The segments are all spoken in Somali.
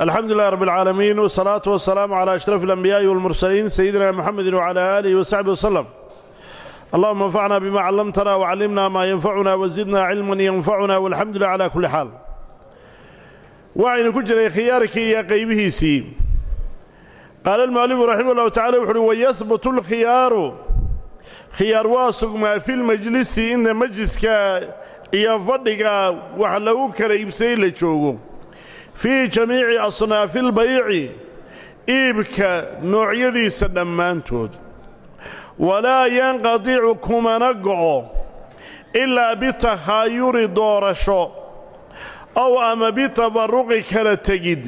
alxamdu lilah rab اlcaalamiin wsalaatu wasalaamu calaa ashraf اlanbiyaaءi walmursaliin sayidina muxamedi wcala aalihi wasaxbi waslem allahuma anfacna bima callamtana wcallimna maa yanfacuna wazidna cilman yanfacuna walxamdu lilah cala kulli xaal waxaynu ku jiray khiyaarkii iyo qaybihiisii qaala almu'alifu raximah ullahu tacala wuxu uhi wayahbutu alkhiyaaru khiyaar waa sugmaa fi lmajlisi inta majliska iyo fadhiga wax lagu kala iibsaday la joogo fii jamiici asnaafi albayci iibka noocyadiisa dhammaantood. Walaa yanqadicu kumana go'o ilaa bitakhaayuri doorasho ow ama bitabarruqi kala tegid.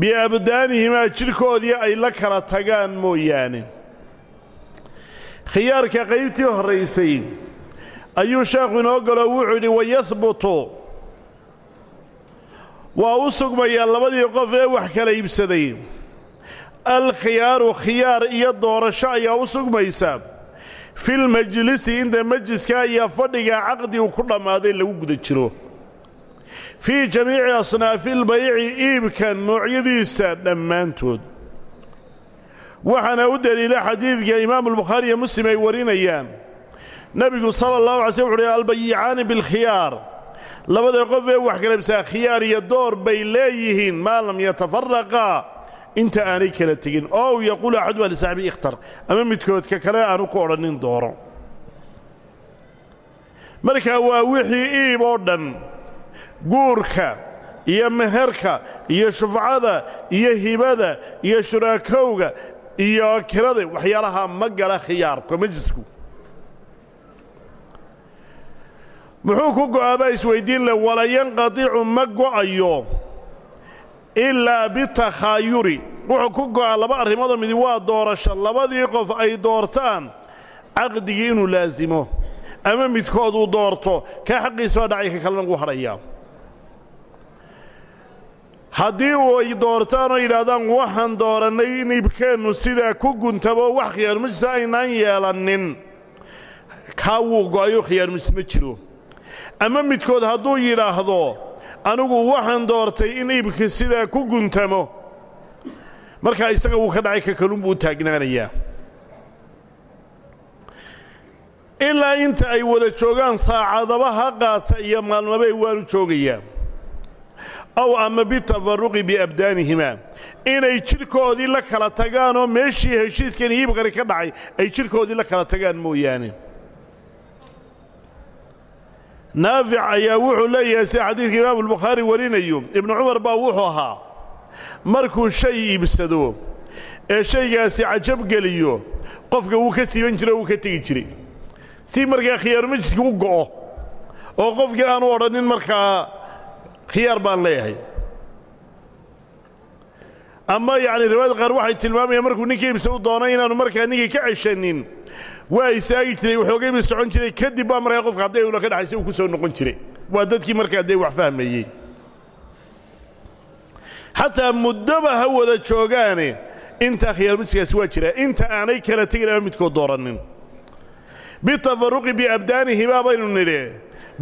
Biabdaanihimaa jidhkoodii ay la kala tagaan mooyaane. Khiyaarka qaybtii horraysay ayuu sheekhu inoo galo wuxuu yidhi wayahbutu waa u sugmayaa labadii qof ee wax kala iibsaday. Alkhiyaaru khiyaar iyo doorasho ayaa u sugmaysa. Filmajlisi inta majliska iyo fadhiga caqdigu ku dhammaaday lagu guda jiro. Fii jamiici asnaafi lbayci iibka noocyadiisa dhammaantood. Waxaana u deliila xadiidka imaamulbukhaari iyo muslim ay warinayaan. Nebigu sala allahu alay sl wuxu uhi albayicaani bilkhiyaar labada qof ee wax kala ibsaa khiyaar iyo door bay leeyihiin maa lam yatafaraqaa inta aanay kala tegin. Ow yaquulu axadu lisaxbi ikhtar. Ama midkoodka kale aanu ku odhannin dooro. Markaa waa wixii iib oo dhan guurka iyo meherka iyo shufcada iyo hibada iyo shuraakowga iyo kirada waxyaalaha ma gala khiyaarka majlisku muxuu ku go'aabaa isweyddiin leh wala yanqadicu ma go'ayo ilaa bitakhaayuri wuxuu ku go'a laba arrimoodoo midi waa doorasho labadii qof ay doortaan caqdigii inuu laasimo ama midkood uu doorto kaa xaqiisa dhacay ka kalena ugu hadhayaa haddii uu ay doortaan oo yidhaahdaan waxaan doorannay in ibkeennu sidaa ku guntabo wax khiyaarmajlis aynaan yeelannin. Kaa wuu go'ayo khiyaarmajlis ma jiro ama midkood hadduu yidhaahdo anigu waxaan doortay in iibka sidaa ku guntamo. Markaa isaga wuu ka dhacay ka kalunbuu u taagnaanayaa. Ilaa inta ay wada joogaan saacadaba ha qaata iyo maalmabay waanu joogayaa aw ama bitafarruqi biabdaanihimaa inay jidhkoodii la kala tagaanoo meeshii heshiiskan iibkani ka dhacay ay jidhkoodii la kala tagaan mooyaane naafic ayaa wuxuu leeyahay sida xadiidka imaamulbukhaari warinayo ibnu cumar baa wuxuu ahaa markuu shay iibsado ee shaygaasi cajab geliyo qofka wuu ka siiban jire o wuu ka tegi jiray. Si markaa khiyaaru majliska u go'o oo qofkii aanu odhannin markaa khiyaar baan leeyahay. Ama yacni riwaayad qaar waxay tilmaamayaan markuu ninka iibsa u doonay inaannu markaa ninkii ka ceshanin waa istaagi jiray waxoogay buu socon jiray kadib baa markaa qofka hadday ula ka dhaxaysa uu ku soo noqon jiray waa dadkii markaa dee wax fahmayey. Xataa muddoba ha wada joogaane intaa khiyaarmajliskaasi waa jiraa inta aanay kala tegin ama midkood doorannin bitafarruqi biabdaanihimaa baynu nidhi.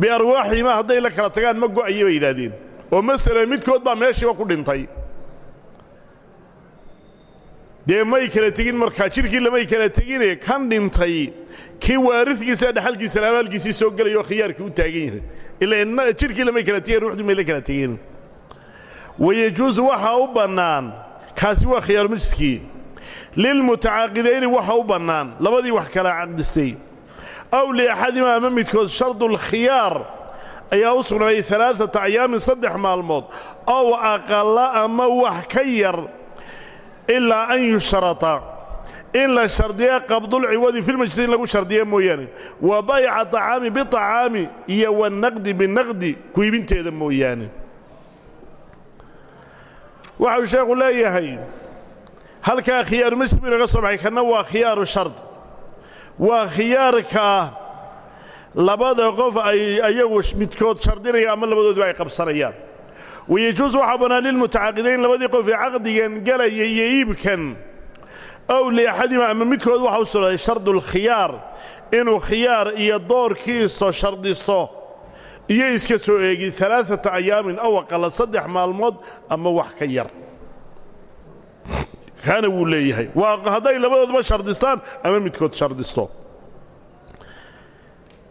Biarwaaxihimaa hadday la kala tagaan ma go'aya bay yidhaahdeen. Oo masala midkood baa meeshiiba ku dhintay dee may kala tegin markaa jidhkii lamay kala tegine kan dhintay kii waaridkiisa dhaxalkiisa abaalkiisii soo gelayoo khiyaarkii u taagan yahay. Ila jidhkii lamay kala tegin ruuxdii may la kala tegin. Wayejuusu waxaa u bannaan kaasi waa khiyaar majliskii lilmutacaaqidayni waxa u bannaan labadii wax kala caqdisay aw liaxadima ama midkood shardulkhiyaar ayaa u sugnaaday alaaata ayaamin saddex maalmood ow aqalla ama wax ka yar ilaa an yushrata in la shardiya qabdulciwadi filmajlis in lagu shardiya mooyaane. Wa bayca طacaami biطacaami iyo wanaqdi binaqdi ku iibinteeda mooyaane. Waxau sheekhu leeyahay halkaa khiyaaru majlis buu inaga soo baxay kanna waa khiyaaru shard. Waa khiyaarka labada qof ay ayagu midkood shardinaya ama labadoodba ay qabsanayaan wayejuus waxaa bannaan lilmutacaaqidayn labadii qof ee caqdigan gelaya iyo iibkan ow liaxadima ama midkood waxa u sugnaaday shardulkhiyaar inuu khiyaar iyo doorkiisa shardiso iyo iska soo eegi alaaata ayaamin aw aqala saddex maalmood ama wax ka yar. Kaana wuu leeyahay. Waa hadday labadoodba shardistaan ama midkood shardisto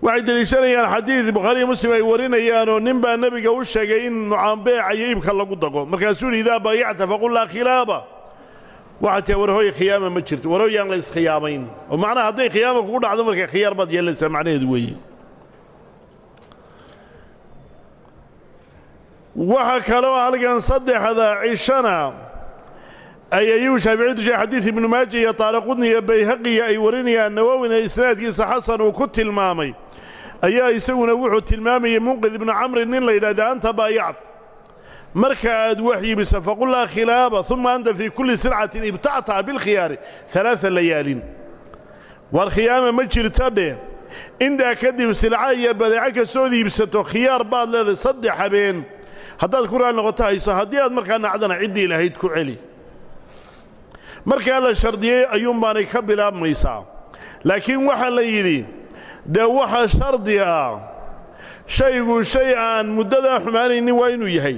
waxay deliishanayaan xadiid bukhaariiyo muslim ay warinayaanoo nin baa nebiga u sheegay in nucaanbeeca iyo iibka lagu dago. Markaasuu yidhi idaa baayacta faqul laa khilaaba. Waxaa warhooy khiyaama ma jirto warhooyaan la iskhiyaamayn oo macnaha hadday khiyaama kugu dhacdo marka khiyaar baad yeelanaysaa macnaheedu weeye. Waxa kaloo halkan saddexda cishana ay ayuu shaaficiydu sheeg xadiid ibnu maaja iyo taariqudni iyo bayhaqiya ay warinayaan nawowina isnaadkiisa xasan uu ku tilmaamay ayaa isaguna wuxuu tilmaamayay munqid ibnu camri nin la yidhahda anta baayacd marka aad wax iibiso faqul laa khilaaba uma anta fii kulli silcatin ibtactaha bilkhiyaari alaaa layaalin. War khiyaama ma jirta dheh intaa kadib silca iyo badeeco kastood iibsato khiyaar baad leedahay saddex habeen. Haddaad ku raali noqoto hayso haddii aad markaa nacdana ciddii lahayd ku celi. Markaa la shardiyey ayuunbaanay ka bilaabmaysaa. Laakiin waxaa la yidhi dee waxa shardi ah shaygu shay aan muddadaa xumaanaynin waa inuu yahay.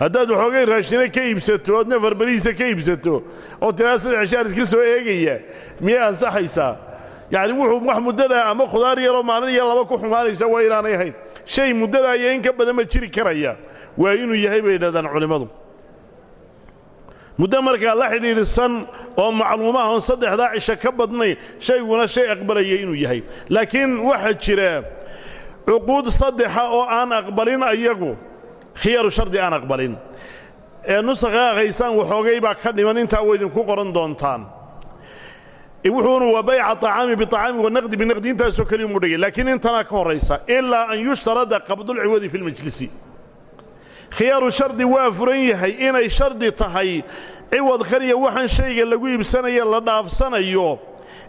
Haddaad waxoogay raashine ka iibsato ood nafar berihiisa ka iibsato oo tiraa saddex iska soo eegaya miyay ansaxaysaa yacni wuxuu wax muddadaa ama khudaar yaroo maalin iyo laba ku xumaanaysa waa inaanay ahayn. Shay muddadaa iyo in ka badan ma jiri karaya. Waa inuu yahay bay yidhahdaan culimmadu muddo markaa la xidhiidhsan oo macluumaah oon saddexdaa cisho ka badnayn shayguna shay aqbalaya inuu yahay. Laakiin waxaa jira cuquud saddexa oo aan aqbalin ayagu khiyaaru shardi aan aqbalin. Ee nusakha akhaysaan waxoogay baa ka dhiman intaa wa idinku qoran doontaan. Wuxuuna waa bayca acaami biacaami wanaqdi binaqdi intaasoo keliya mu dhigay. Laakiin intanaa ka horraysa ilaa an yushtarada qabdulciwadi fi lmajlisi khiyaaru shardi waa furan yahay inay shardi tahay. Ciwad khariya waxaan shayga lagu iibsanaya la dhaafsanayo.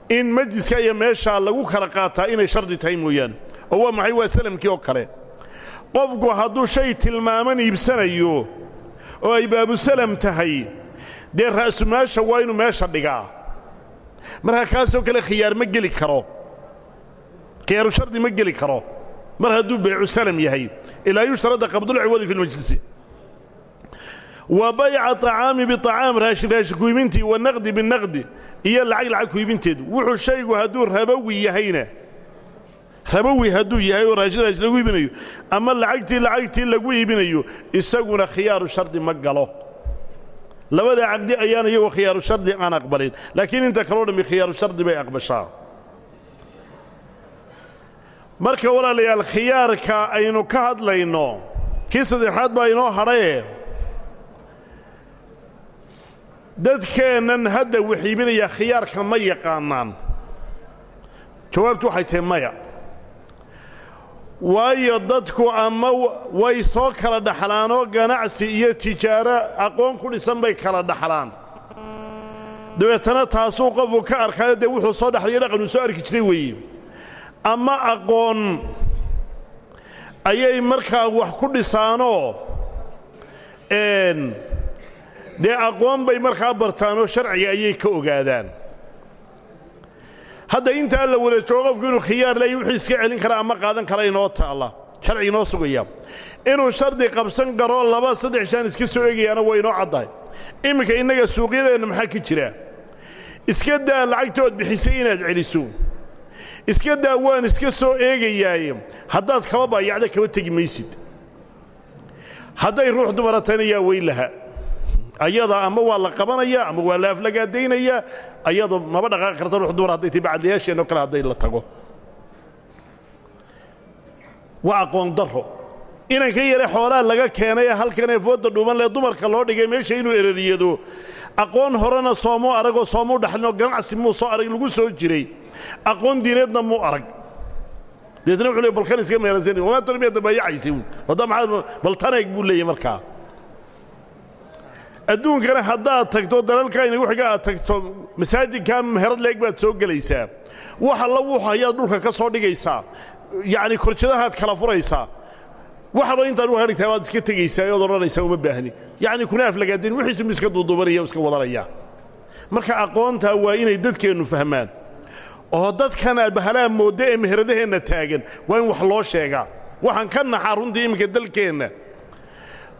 In majliska iyo meeshaa lagu kala qaataa inay shardi tahay mooyaane. Oo waa maxay? Waa salamkii oo kale. Qofku hadduu shay tilmaaman iibsanayo oo ay baabusalam tahay dee ra'sumaasha waa inuu meesha dhigaa. Marka kaasoo kale khiyaar ma geli karo. Khiyaaru shardi ma geli karo. Mar hadduu baycu salam yahay ilaa yushtarada qabdulciwadi fi lmajlisi wa bayca acaami biacaam raashin raashin kuiibintii wanaqdi binaqdi iyo lacag lacag kuiibinteedu wuxuu shaygu hadduu rabowi yahayna rabowi hadduu yahay oo raashin raashin lagu iibinayo ama lacagtii lacagtii lagu iibinayo isaguna khiyaaru shardi ma galo. Labada caqdi ayaan iyagoo khiyaaru shardi aan aqbalin laakiin inta kaloo dhammi khiyaaru shardi bay aqbashaa marka walaalayaal khiyaarka aynu ka hadlayno kii saddexaad baa inoo hadhaye dadkeennan hadda waxiibinaya khiyaarka ma yaqaanaan. Jawaabtu waxay tahay maya. Waayo dadku ama way soo kala dhaxlaanoo ganacsi iyo tijaaro aqoon ku dhisan bay kala dhaxlaan. Dabeetana taasuu qofku ka arkaayo dee wuxuu soo dhaxlaya dhaqanuu soo arki jiray weeye ama aqoon. Ayay markaa wax ku dhisaanoo dee aqoon bay markaa bartaanoo sharciga ayay ka ogaadaan. Hadda intaa la wada joogo qofku inuu khiyaar leeya wuxuu iska celin karaa ama qaadan kara inoo taalla sharciga inoo sugaya inuu shardi qabsan karo laba saddex shaan iska soo eegayaana waa inoo caddahay. Iminka innaga suuqyadeenna maxaa ka jira? Iska daa lacagtood bixisay inaad celiso iska daa waan iska soo eegayaaye haddaad kaba baayacda kaba tegi maysid hadday ruux dumaratayna yaa weyn laha. Ayada ama waa la qabanaya ama waa la aflagaadaynayaa ayado maba dhaqaaqi karta ruux dumar hadday tay bacdayaasheenno kale hadday la tago. Waa aqoon darro. Inanka yare xoolaa laga keenay halkanee fooda dhuuman lee dumarka loo dhigay meesha inuu erariyado aqoon horena soomuu aragoo soomuu dhaxlinoo ganacsi muu soo arag lagu soo jiray aqoon diineedna muu arag. Deetna wuxuu leey balkan iska meerasan wamaa tona miyaad dabayacaysay wadda maxaad baltaneeg buu leeyahy markaa. Adduunkana haddaad tagto dalalka inagu xiga aad tagto masaajidkaa meherad leeg baad soo gelaysaa. Wax alla wuxu ayaad dhulka ka soo dhigaysaa. Yacni korjadahaad kala furaysaa waxaba intaan u hadhigtaa waad iska tegaysaa ood odhanaysaa uma baahni. Yacni kuna aflagaadeen wixiisuma iska duuduubanaya o iska wadanaya marka aqoontaa waa inay dadkeennu fahmaan. Oo dadkan bahalaha moodda ee meheradaheenna taagan waa in wax loo sheegaa. Waxaan ka naxaa runtii iminka dalkeenna.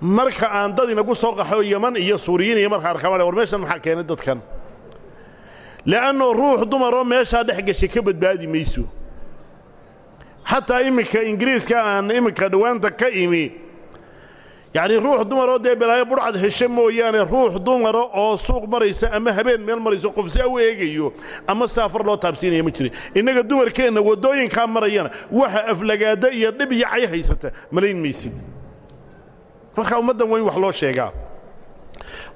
Marka aan dad inagu soo qaxo yaman iyo suuriyiin iyo marka arkamaan war meeshan maxaa keenay dadkan? Le'annoo ruux dumaroo meeshaa dhex gashay ka badbaadi mayso xataa iminka ingiriiska aan iminka dhowaanta ka imi. Yacnii ruux dumaroo dee balaayo budhcad heshe mooyaane ruux dumara oo suuq maraysa ama habeen meel marayso qof si u eegayo ama saafar loo taabsiinaya ma jirin innaga dumarkeenna waddooyinkaa marayana waxa aflagaada iyo dhib iyo cay haysata malayn maysid. Markaa ummaddan waa in wax loo sheegaa.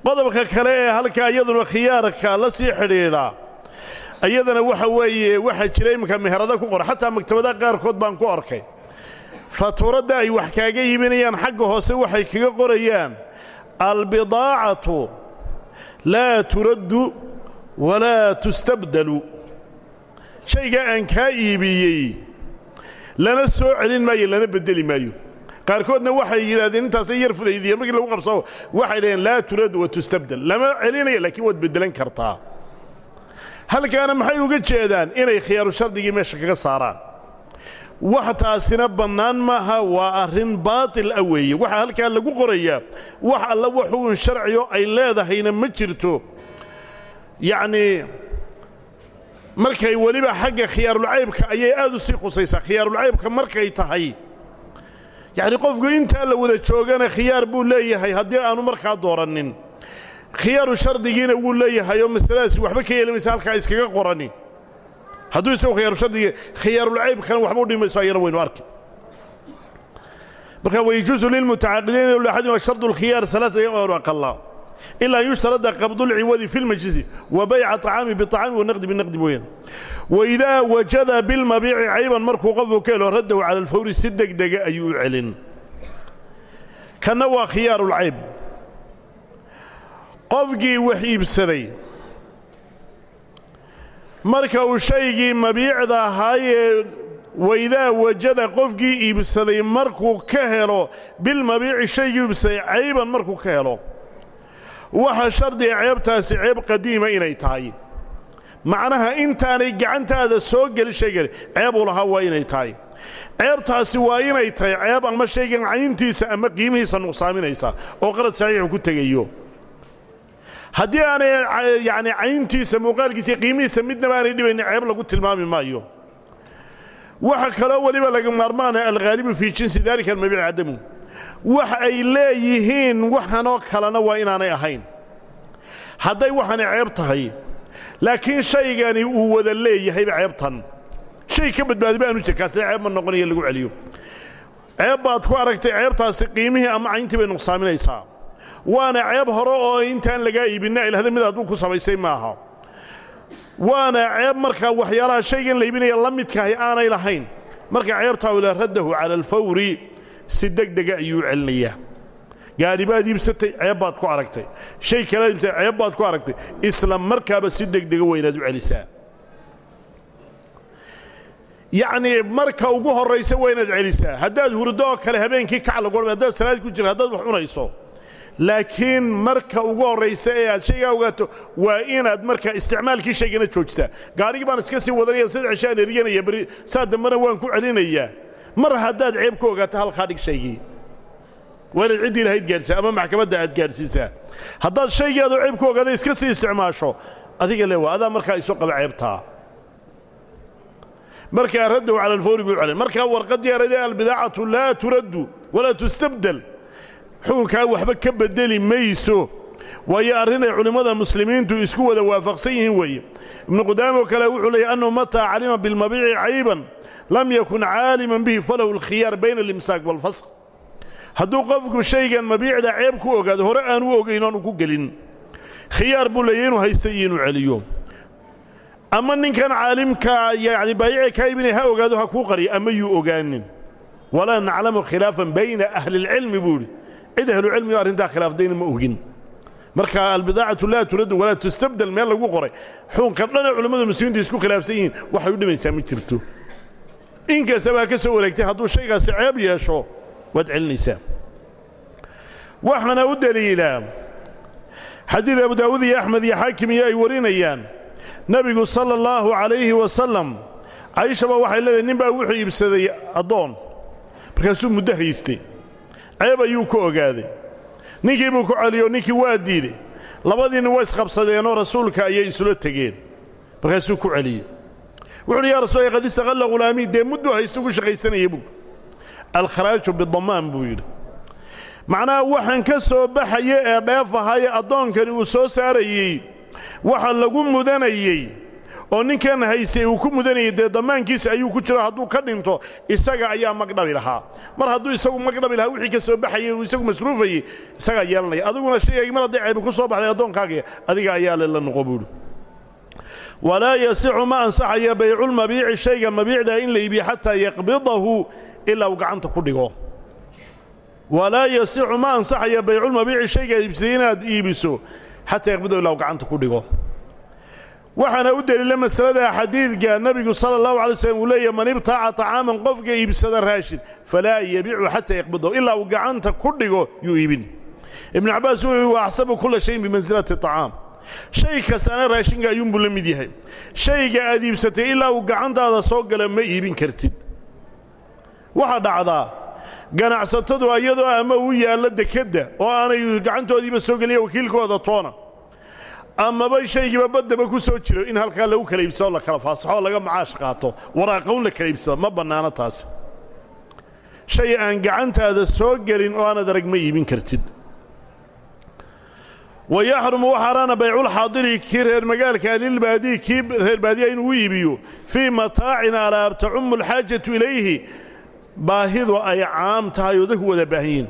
Qodobka kale ee halkaa iyaduna khiyaarka la sii xidhiidha iyadana waxa weeye waxaa jira iminka meherada ku qora. Xataa maktabadaha qaarkood baan ku arkay. Fatuuradda ay wax kaaga iibinayaan xagga hoose waxay kaga qorayaan albidaacatu laa turaddu walaa tustabdalu. Shaygaa aan kaa iibiyey lana soo celin maayo lana beddeli maayo. Qaarkoodna waxay yidhahdeen intaasay yar fudaydiyeen markii lagu qabsao waxay dhaheen laa turaddu wa tustabdal. Lama celinaya laakiin waad beddelan kartaa halkaana maxay uga jeedaan inay khiyaaru shardigii meesha kaga saaraan? Wax taasina bannaan maaha waa arrin baatil ah weeye. Waxaa halkaa lagu qorayaa wax alla waxuun sharciyo ay leedahayna ma jirto. Yacnii markay weliba xagga khiyaarulcaybka ayay aad u sii khusaysaa khiyaarulcaybka markay tahay yacnii qofku intaa la wada joogana khiyaar buu leeyahay haddii aanu markaa doorannin khiyaaru shardigiina wuu leeyahay oo masaladaasi waxba ka yeeli maysa halkaa iskaga qorani. Hadduu isagu khiyaaru shardiga khiyaarulcaybkana waxba u dhimayso ayana waynu arki. Marka wayajuusu lilmutacaaqidiina ila axadin shardu alkhiyaar alaaa yamaanu aqala ilaa an yushtarada qabdulciwadi fi lmajlisi wa bayca طacaami biطacaami wanaqdi binaqdi mooyaane waidaa wajada bilmabiici cayban markuu qofku ka helo raddahu cala alfawri si degdega ayuu u celin. Kanna waa khiyaarulcayb qofkii wax iibsaday. Marka uu shaygii mabiicda ahaayee waydaa wajada qofkii iibsaday markuu ka helo bilmabiici shaygii iibsaday cayban markuu ka helo. Waxa shardiga ceebtaasi ceeb qadiima inay tahay. Macnaha intaanay gacantaada soo gelin shaygani ceeb uu lahaa waa inay tahay. Ceebtaasi waa inay tahay ceeb ama shaygan cayntiisa ama qiimihiisa nuqsaaminaysa oo qarad saxiixu ku tegayo haddii aanay yacni cayntiisa muuqaalkiisa qiimihiisa midnaba aanay dhibaynin ceeb lagu tilmaami maayo. Waxa kaloo weliba laga maarmaana alghaalibu fii jinsi daalika almabiici cadamu wax ay leeyihiin waxanoo kalena waa inaanay ahayn. Hadday waxaanay ceeb tahay laakiin shaygani uu wada leeyahayba ceebtan. Shay ka badbaadiba aanu jir kaasina ceeb ma noqonayo lagu celiyo. Ceeb baad ku aragtay ceebtaasi qiimihii ama cayntii nuqsaaminaysaa waana ceeb hore oo intaan lagaa iibinna ilahda mid aaduu ku samaysay maaha. Waana ceeb markaa waxyaalaha shaygan la iibinaya la midkaahi aanay lahayn. Marka ceebtaa ila raddahu cala alfawri si degdega ayuu celinayaa. Gaadhi iibsatay ceeb baad ku aragtay. Shay kalaad iibsatay ceeb baad ku aragtay. Isla markaaba si degdega waa inaad u celisaa. Yacnii marka ugu horraysa waa celisaa. Haddaad hurdo kale habeenkii kac lagu haddaad salaad ku jira haddaad wax cunayso laakiin marka ugu horraysa ee aad shaygaa ogaato waa inaad markaa isticmaalkii shaygana joojisaa gaadhigii baan iska sii wadanaya saddex cishaan eryanaya beri saa dambena waan ku celinayaa. Mar haddaad ceeb ku ogaato halkaa dhig shaygii waa inaad ciddii lahayd gaadhsisaa ama maxkamadda aad gaadhsiisaa. Haddaad shaygeedu ceeb ku ogaada iska sii isticmaasho adiga le waa adaa markaa isu qaba ceebtaa markaa raddahu cala alfawri buu celin markaa warqaddii arade albidaacatu laa turaddu walaa tustabdel xukunkaa waxba ka beddeli mayso. Waayo arrinay culimmada muslimiintu isku wada waafaqsan yihiin weeye ibnu qudaame oo kale wuxuu leeyay annahu mataa calima bilmabiici cayban lam yakun caaliman bihi falahu alkhiyaar bayna alimsaak waalfasq hadduu qofku shaygan mabiicda ceeb ku ogaado hore aanu ogayn oanu ku gelin. Khiyaar buu leeyay inuu haysto iyo inuu celiyo. Ama ninkan caalimkaa yacni baayici kaa ibinaya ha ogaado ha kuu qariyo ama yuu ogaanin. Walaa naclamu khilaafan bayna ahli اlcilmi buu idhi cid ahlucilmigo arrintaa khilaaftayna ma ogin. Marka albidaacatu laa turaddu walaa tustabdel meel lagu qoray. Xukunka dhana culimmada muslimiinta isku khilaafsan yihiin waxay u dhimaysaa ma jirto. Inkastaba ha ka soo wareegtay hadduu shaygaasi ceeb yeesho waad celinaysaa. Waxaana u deliilaa xadiid abu daawuud iyo axmed iyo xaakim iyo ay warinayaan nebigu sala allahu calayhi wasalam cayishaba waxay leedahay nin baa wuxuu iibsaday addoon. Markaasuu muddo haystay ceeb ayuu ku ogaaday. Ninkii buu ku celiyo ninkii waa diiday labadiinna waa isqabsadeenoo rasuulka ayay isula tegeen. Markaasuu ku celiyey wuxuuhi yaa rasuul qad istaqalla khulaamiin dee mudduu haystu ku shaqaysanaya buu. Alkharaaju bidamaan buu yidhi. Macnaha waxaan ka soo baxaya ee dheef ahaye addoonkani uu soo saarayey waxa lagu mudanayey oo ninkan haystay uu ku mudanayay dee dammaankiisa ayuu ku jiro hadduu ka dhinto isaga ayaa magdhabi lahaa. Mar hadduu isagu magdhabi lahaa wixii ka soo baxayay uu isagu masruufayey isagaa yeelanaya adiguna shaygaagi mar hadday ceebi ku soo baxday addoonkaaga adiga ayaa la noqo walaa yasixu ma ansaxaya bayculmabiici shayga mabiicdaa in la iibiyo xataa yaqbidahu ilaa uu gacanta ku dhigo. Walaa yasixu ma ansaxaya bayculmabiici shayga iibsaday inaad iibiso xataa yaqbidahu ilaa uu gacanta ku dhigo waxaana u deliila masalada xadiidka nebigu sala allahu alay slm uu leeyahy man ibtaaca طacaaman qofka iibsada raashin falaa yabiicu xataa yaqbidahu ilaa uu gacanta ku dhigo yuu iibin. Ibnu cabbaas wuxuu yihi wa axsabu kula shayin bimansilati طacaam shay kastaana raashinka ayuunbuu la mid yahay. Shayga aad iibsatay ilaa uu gacantaada soo gala ma iibin kartid. Waxaa dhacdaa ganacsatadu iyadoo ama u yaallo dekedda oo aanay gacantoodiiba soo geliya wakiilkooda toona amaba shaygiiba baddaba ku soo jiro in halkaa lagu kala iibsado la kala faasaxo laga macaash qaato waraaqown la kala iibsado ma bannaano taasi. Shay aan gacantaada soo gelin oo aanad arag ma iibin kartid. Wa yaxrumu waxaaraana bayculxaadiri kii reer magaalka lilbaadiyi kii reer baadiya inuu u iibiyo fii mataacin alaab tacumu alxaajatu ilayhi baahidu ay caam tahay oo dadku wada baahan yihiin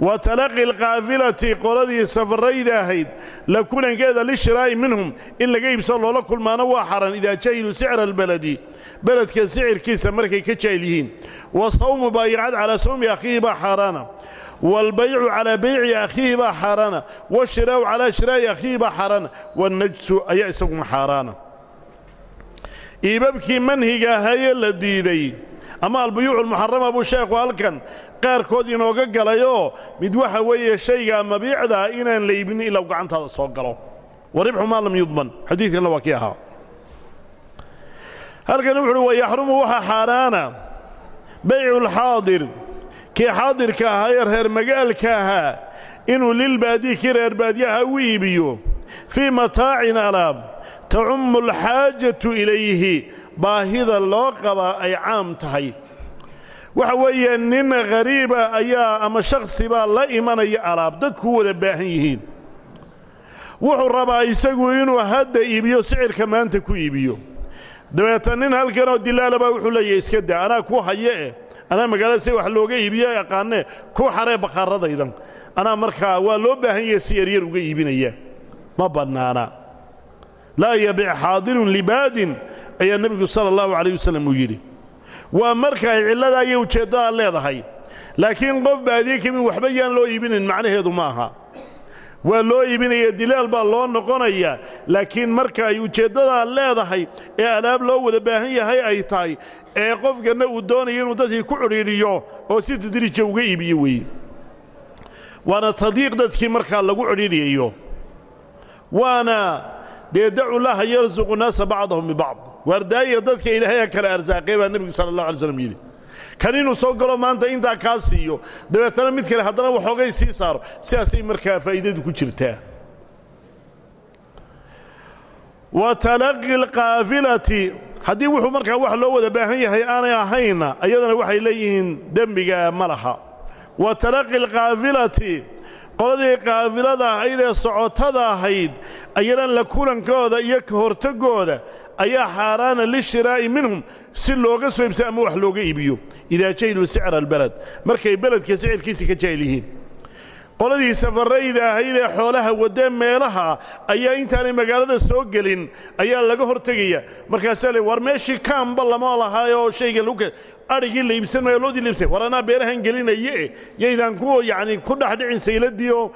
wa talaqi alkaafilati qoladii safarrayda ahayd la kulankeeda lishiraa'i minhum in laga iibsado loola kulmaano waa xaran idaa jahiluu sicra albaladi beledka sicirkiisa markay ka jaahil yihiin. Wa sawmu baayicad calaa sawmi akhiihi baa xaaraana. Waalbaycu calaa bayci akhiihi baa xaaraana. Washiraa'u calaa shiraa'i akhiihi baa xaaraana. Wannajsu ayaa isaguna xaaraana. Iibabkii ama albuyuucu almuxarama buu sheekhu halkan qaarkood inooga galayoo mid waxa weeye shaygaa mabiicdaa inaan la iibinin ilaa u gacantaada soo galo. Wa ribxu maa lam yudman. Xadiidkanna waa kii halkan wuxu uhi wa yaxrumu waxaa xaaraana bayculxaadir kii xaadirka ahaa ee reer magaalka ahaa inuu lilbaadiyi kii reer baadiyaha u iibiyo fii mataacin alaab tacummu alxaajatu ilayhi baahida loo qabaa ay caam tahay. Waxa weeye nin khariiba ayaa ama shakhsibaa la imanaya alaab dadku wada baahan yihiin. Wuxuu rabaa isagu inuu hadda iibiyo sicirka maanta ku iibiyo. Dabeeta nin halkanoo dilaalabaa wuxuu leeyahay iska daa anaa kuu haye eh? Anaa magaalada si wax looga iibiyo aqaanee kuu xaree bakhaarradaydan anaa markaa waa loo baahan yahay si yaryar uga iibinaya. Ma bannaana. Laa yabic xaadirun libaadin ayaa nebigu sala allahu calayh wasallam uu yidhi waa marka ay cilladaa iyo ujeeddadaa leedahay laakiin qof baadiye waxba yaan loo iibinin macnaheedu ma aha. Waa loo iibinaya dilaal baa loo noqonaya laakiin marka ay ujeeddadaa leedahay ee alaab loo wada baahan yahay ay tahay ee qofkanna uu doonayo inuu dadkii ku cidhiidhiyo oo si tadriija uga iibiyo weeye waana tadiiq dadkii markaa lagu cidhiidhiyayo waana dee dacu llaha yarsuqu naasa bacdahum bibacd waardaaya dadka ilaahay kale arsaaqee baa nebigu sala allah alay slam yidhi kan inuu soo galo maanta intaa kaa siiyo dabeetana mid kale haddana waxoogay sii saaro sidaasay markaa faa'iidadu ku jirtaa. Wa talaqi alkaafilati haddii wuxuu markaa wax loo wada baahan yahay aanay ahayna ayadana waxay leeyihiin dembiga ma laha. Wa talaqi alkaafilati qoladii kaafilada ahayd socotada ahayd ayadan la kulankooda iyo ka hortagooda ayaa xaaraana lishiraa'i minhum si looga soo iibsa ama wax looga iibiyo. Idaa jahiluu sicra albalad. Markay beledka sicirkiisii ka jahil qoladii safarrayda ahayd xoolaha wadee meelaha ayaa intaanay magaalada soo gelin ayaa laga hortegaya markaasaa le war meeshii kaamba lama lahaayoo shayga lagu adhigii la iibsan maayo loodii la iibsan. War anaa beerahan gelinaye yaydaan ku yacni ku dhexdhicin sayladii oo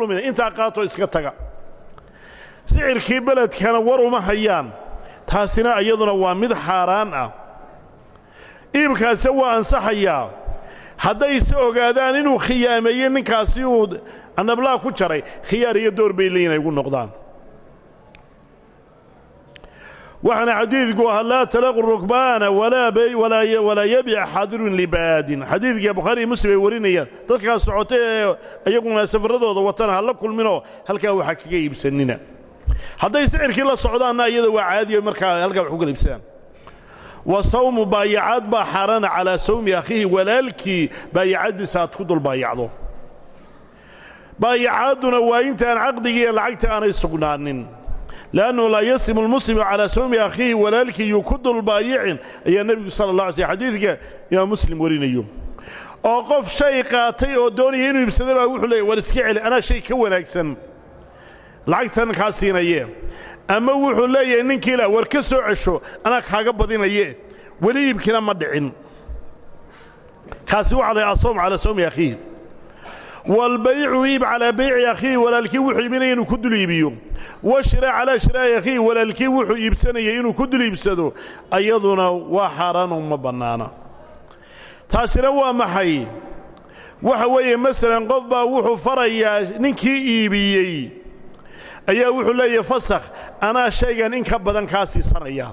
lumina intaa qaatoo iska taga. Sicirkii beledkana war uma hayaan taasina iyaduna waa mid xaaraan ah. Iibkaase waa ansaxayaa hadday se ogaadaan inuu khiyaameeyey ninkaasi uu annablaa ku jaray khiyaar iyo door bay leeyiin ay ugu noqdaan. Waxaana xadiidku ahaa laa talaqu rukbaana walaa yabic xaadirun libaadin. Xadiidka bukhaari iyo muslim ay warinayaan dadkaas socota ee iyaguna safaradooda watana ha la kulminoo halkaa waxa kaga iibsanina hadday sicirkii la socdaanna iyada waa caadiyo markaa halkaa wax ku kala wa sawmu baayacaad baa xaaraana calaa sawmi akhiihi walaalkii baayacaddiisa aad ku dul baayacdo baayacaadduna waa intaan caqdigii lacagta aanay sugnaanin. Leannu laa yasimu lmuslimu calaa sawmi akhiihi walaalkii yuu ku dul baayicin ayaa nebigu sala allah alay slm xadiidka imaam muslim warinayo. Oo qof shay qaatay oo doonaya inuu iibsada baa wuxuu leeyay war iska celi anaa shay ka wanaagsan lacagtan kaa siinaye ama wuxuu leeyahay ninkii la war ka soo cesho anaa kaaga badinaye weli iibkina ma dhicin. Kaasi waxa la asawm calaa sawmi akhiihi waalbaycu iib calaa bayci akhiihi walaalkii wuxuu iibinaya inuu ku dul iibiyo. Washiraa calaa shiraa'i akhiihi walaalkii wuxuu iibsanaya inuu ku dul iibsado. Ayaduna waa xaaraanoo ma bannaana. Taasina waa maxay? Waxa weeye masalan qof baa wuxuu farayaa ninkii iibiyey ayaa wuxuu leeyahay fasakh anaa shaygan in ka badan kaa siisanaya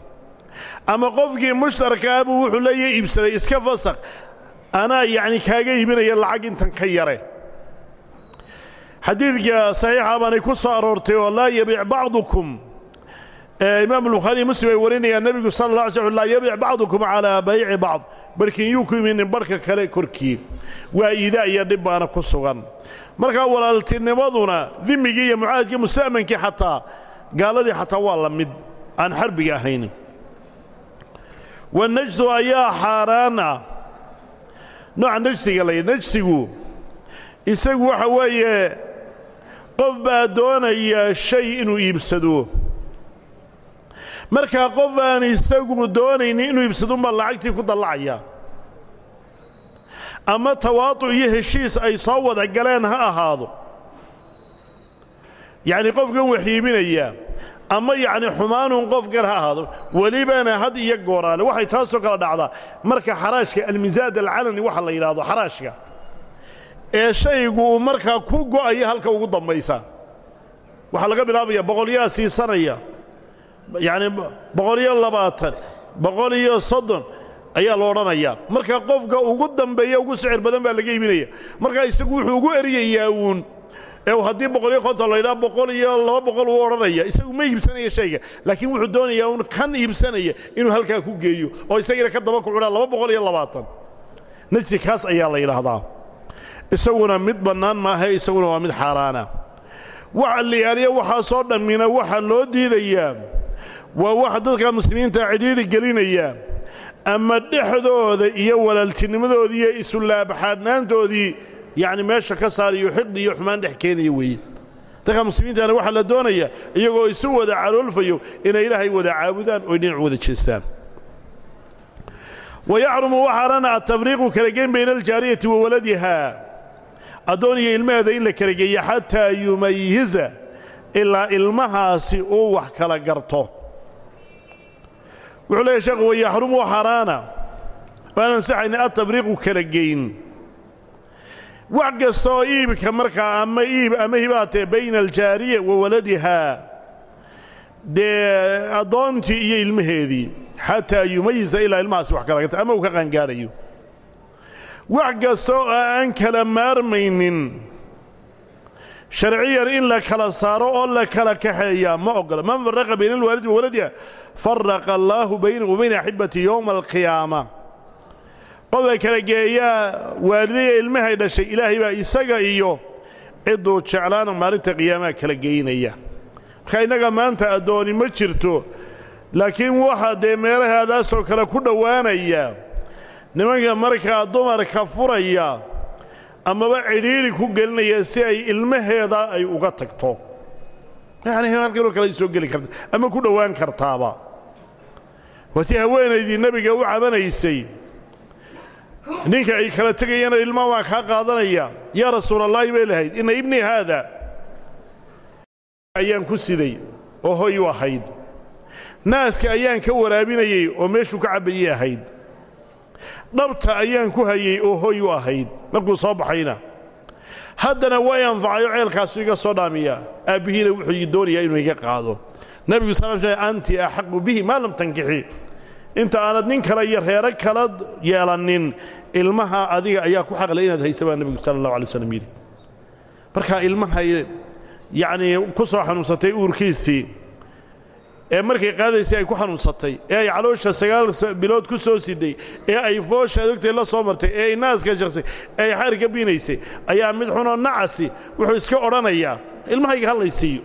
ama qofkii mushtarkaa buu wuxuu leeyahay iibsaday iska fasakh. Anaa yacni kaaga iibinaya lacag intan ka yare. Xadiidka saxiixa baanay ku soo aroortay oo laa yabiic bacdukum imaam albukhaari muslim ay warinayaan nebigu sala alla alay sl laa yabiic bacdukum calaa bayci bacd barhkiin yuu ku iminin barhka kale korkii. Waa iidaa iyo dhib ku sugan. Markaa walaaltinimaduna dimmigii iyo mucaahadkii musta'mankii xataa gaaladii xataa waa la mid aan xarbiga ahayn. Wanajsu ayaa xaaraan ah nooca najsiga la yidhi najsigu isagu waxa weeye qof baa doonaya shay inuu iibsado markaa qof aan isagu doonaynin inuu iibsado unbaa lacagtii ku dallacaya. Ama tawaadu iyo heshiis ay soo wada galeen ha ahaado. Yacni qofkan wax iibinaya ama yacni xumaanun qofkan ha ahaado welibana had iyo gooraale waxay taasoo kala dhacdaa. Marka xaraashka almisaad alcalani waxa la yidhaahdo xaraashka. Ee shaygu uu markaa ku go'aya halka ugu dambaysa. Waxaa laga bilaabaya boqolyaa siisanaya yacni boqol iyo labaatan boqol iyo soddon ayaa la odhanayaa. Marka qofka ugu dambeeya ugu sicir badan baa laga iibinaya. Markaa isagu wuxuu ugu eryayaa uun ee haddii boqol iyo konton la ydhaha boqol iyo laba boqol uu odhanaya. Isagu ma iibsanaya shayga laakiin wuxuu doonayaa uun kan iibsanaya inuu halkaa ku geeyo oo isagina ka daba kucunaa laba boqol iyo labaatan. Najsi kaas ayaa la yidhaahdaa. Isaguna mid bannaan maaha isaguna waa mid xaaraana waxa liyaaliya waxaasoo dhammina waxaa loo diidayaa waa waxa dadka muslimiinta cidhiidhi gelinaya. Ama dhexdooda iyo walaaltinimadoodii iyo isulaabaxaadhnaantoodii yacni meesha ka saarayo xiqdi iyo xumaan dhex keenaya weeye dadka muslimiintana waxaa la doonaya iyagoo isu wada caloolfayo inay ilaahay wada caabudaan oy dhinac wada jeestaan. Wayaxrumu waxaarana atafriiqu kala geyn bayna aljaariyati wa waladiha addoon iyo ilmaheeda in la kala geeya xataa yumayiza ilaa ilmahaasi uu wax kala garto. Wuxuu leeyahy sheekhu wayaxrumu xaaraana waan ansaxayna atafriiqu kala geyn. Wax kasta oo iibka markaa ama iib ama hibaatee bayna aljaariya wa waladihaa dee addoontii iyo ilmaheedii xataa yumayiza ilaa ilmahaasi wax kala garta ama uu ka qaangaadhayo wax kasta oo aan kala maarmaynin. Sharciyan in la kala saaro oo la kala kaxeeyaa ma oggola man farraqa bayna alwaalidi wa waladiha farraqa allaahu baynahu wa bayna axibati yowma alqiyaama. Qofka kala geeyaa waalidaya ilmahay dhashay ilaahay baa isaga iyo cidduu jeclaana maalinta qiyaamaha kala geynaya. Marka innaga maanta addooni ma jirto laakiin waxaa dee meelahaadaasoo kale ku dhowaanaya nimanka markaa dumarka furaya amaba cidhiidhi ku gelinaya si ay ilmaheeda ay uga tagto. Yacni halkanoo kale ay soo geli karta ama ku dhowaan kartaaba. Waatii haweenaydii nebiga u cabanaysay ninka ay kala tegayana ilmaa waan kaa qaadanaya yaa rasuulallaahi bay lahayd inna ibnii haada ayaan ku siday oo hoy u ahayd. Naaska ayaan ka waraabinayey oo meeshuu ka cabbayey ahayd dhabta ayaan ku hayey oo hoy u ahayd. Markuu soo baxayna haddana way anfacayo ceelkaasu iga soo dhaamiyaa aabbihiina wuxuu ii doonayaa inuu iga qaado. Nebigu sal anti axaqu bihi maa lam tankixi. Inta aanad nin kale iyo reero kala yeelanin ilmaha adiga ayaa ku xaqlay inaad haysa baa nebigu sala allahu alay slam yidhi. Markaa ilmaha yacnii ku soo xanuunsatay uurkiisii ee markay qaadaysay ay ku xanuunsatay ee ay caloosha sagaal bilood ku soo siday ee ay foosha adogtay la soo martay ee ay naaska jaqsay ee ay xaarka biinaysay ayaa mid xunoo nacasi wuxuu iska odhanayaa. Ilmahayga hallaysiiyo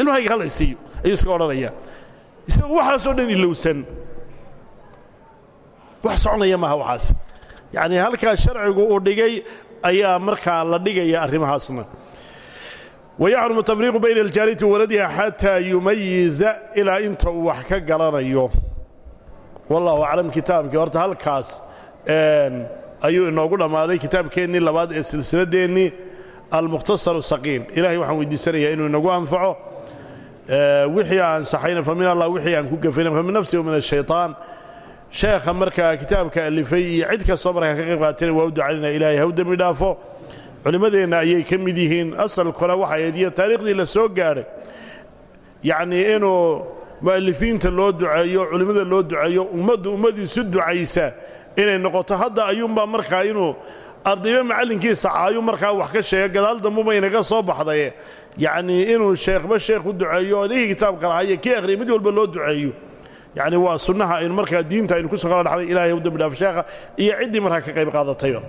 ilmahayga hallaysiiyo ayuu iska odhanayaa. Isagu waxaasoo dhan ilowsan. Wax soconaya maaha waxaas. Yacnii halkaa sharcigu uu dhigay ayaa markaa la dhigaya arrimahaasna wayaxrumu tafriiqu bayna aljaariyati wa waladiha xataa yumayiza ilaa inta uu wax ka garanayo wallahu aclam kitaabkii horta halkaas ayuu inoogu dhammaaday kitaabkeennii labaad ee silsiladeennii almukhtasaru saqiim ilahay waxaan weydiisanayaa inuu inagu anfaco wixii aan saxayna fa min allah wixii aan ku gafayna fa min nafsi wa min ashayطaan sheekha markaa kitaabka alifay iyo cid kastoo markaa ka qayb qaatana waa u ducaynaa ilaahay ha u dembi dhaafo culimmadeenna ayay ka mid yihiin. Asalkuna waxay ahayd iyo taariikhdii la soo gaadhay yacnii inuu mu'alifiinta loo duceeyo culimmada loo duceeyo ummaddu ummaddiisu ducaysa inay noqoto. Hadda ayuunbaa markaa inuu ardayba macallinkiisa caayuu markaa wax ka sheega gadaal dambuba inaga soo baxdaye yacnii inuu sheekhba sheekh duceeyo oo nihii kitaabka lahaye kii akhriya mid walba loo duceeyo. Yacni waa sunnaha aynu markaa diinta aynu ku soo kala dhaxlay ilahay u dembi dhaaf sheekha iyo ciddii markaa ka qayb qaadatayba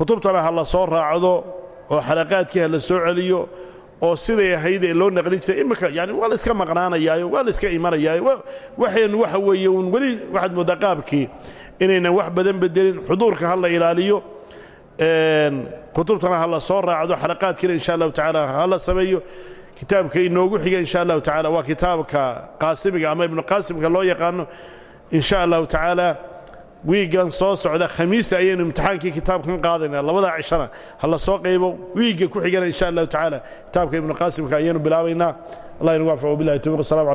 kutubtana ha la soo raacdo oo xalaqaadkii la soo celiyo oo siday ahayd ee loo naqlin jiray imminka yani waa iska maqnaanayaayo waa iska imanayaayo waxaynu waxa weeye uun weli waxaad inaynan wax badan bedelin xuduurka ha la ilaaliyo kutubtana ha la soo raacdo xalaqaadkiina insha allahu tacaala ha la sameeyo kitaabka xiga insha allahu tacala waa kitaabka qaasimiga ama ibnu qaasimka loo yaqaano insha allahu tacaala wiiggan soo socda khamiista ayaynu imtixaankii kitaabkan qaadaynaa labadaa cishana ha la soo qaybo wiigga ku xigana insha allahu tacaala. Kitaabka ibnu qaasimka ayaynu bilaabaynaa. Allah inagu anfaco billahi towfiq calaykum